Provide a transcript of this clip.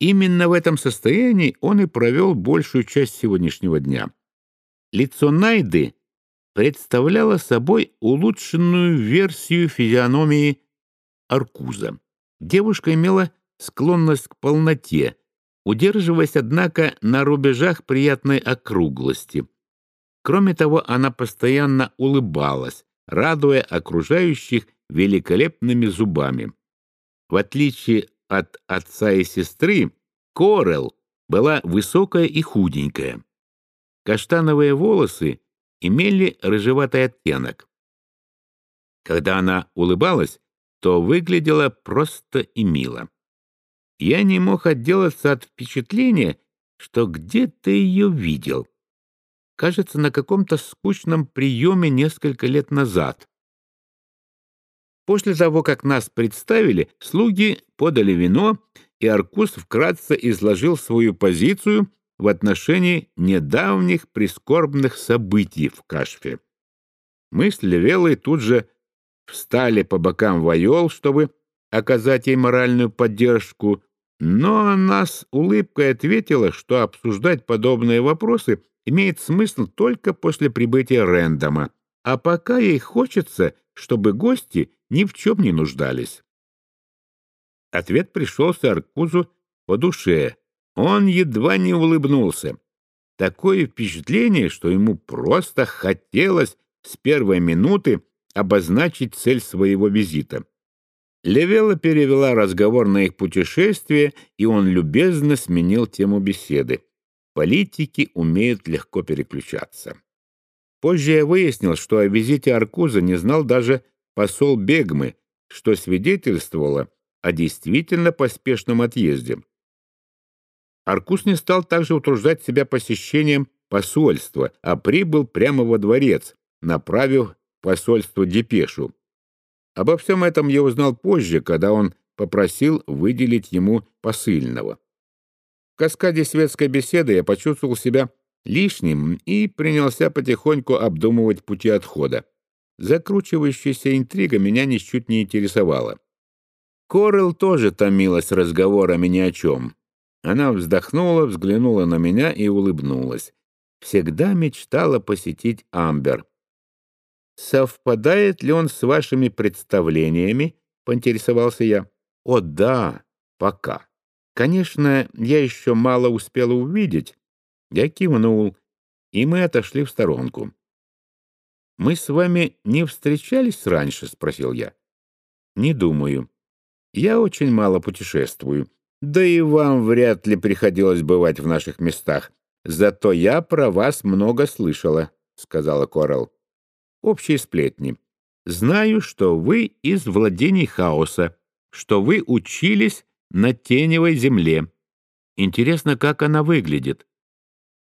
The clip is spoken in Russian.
Именно в этом состоянии он и провел большую часть сегодняшнего дня. Лицо Найды представляло собой улучшенную версию физиономии Аркуза. Девушка имела склонность к полноте, удерживаясь, однако, на рубежах приятной округлости. Кроме того, она постоянно улыбалась, радуя окружающих великолепными зубами. В отличие от отца и сестры, Корел была высокая и худенькая. Каштановые волосы имели рыжеватый оттенок. Когда она улыбалась, то выглядела просто и мило. Я не мог отделаться от впечатления, что где-то ее видел. Кажется, на каком-то скучном приеме несколько лет назад. После того, как нас представили, слуги подали вино, и Аркус вкратце изложил свою позицию в отношении недавних прискорбных событий в Кашфе. Мы с Левелой тут же встали по бокам Вайол, чтобы оказать ей моральную поддержку, но она с улыбкой ответила, что обсуждать подобные вопросы имеет смысл только после прибытия Рэндома, а пока ей хочется, чтобы гости ни в чем не нуждались. Ответ пришелся Аркузу по душе. Он едва не улыбнулся. Такое впечатление, что ему просто хотелось с первой минуты обозначить цель своего визита. Левела перевела разговор на их путешествие, и он любезно сменил тему беседы. Политики умеют легко переключаться. Позже я выяснил, что о визите Аркуза не знал даже посол Бегмы, что свидетельствовало о действительно поспешном отъезде. Аркус не стал также утруждать себя посещением посольства, а прибыл прямо во дворец, направив посольству депешу. Обо всем этом я узнал позже, когда он попросил выделить ему посыльного. В каскаде светской беседы я почувствовал себя лишним и принялся потихоньку обдумывать пути отхода. Закручивающаяся интрига меня ничуть не интересовала. Корел тоже томилась разговорами ни о чем. Она вздохнула, взглянула на меня и улыбнулась. Всегда мечтала посетить Амбер. «Совпадает ли он с вашими представлениями?» — поинтересовался я. «О, да, пока. Конечно, я еще мало успела увидеть». Я кивнул, и мы отошли в сторонку. «Мы с вами не встречались раньше?» — спросил я. «Не думаю. Я очень мало путешествую. Да и вам вряд ли приходилось бывать в наших местах. Зато я про вас много слышала», — сказала Корал. «Общие сплетни. Знаю, что вы из владений хаоса, что вы учились на теневой земле. Интересно, как она выглядит.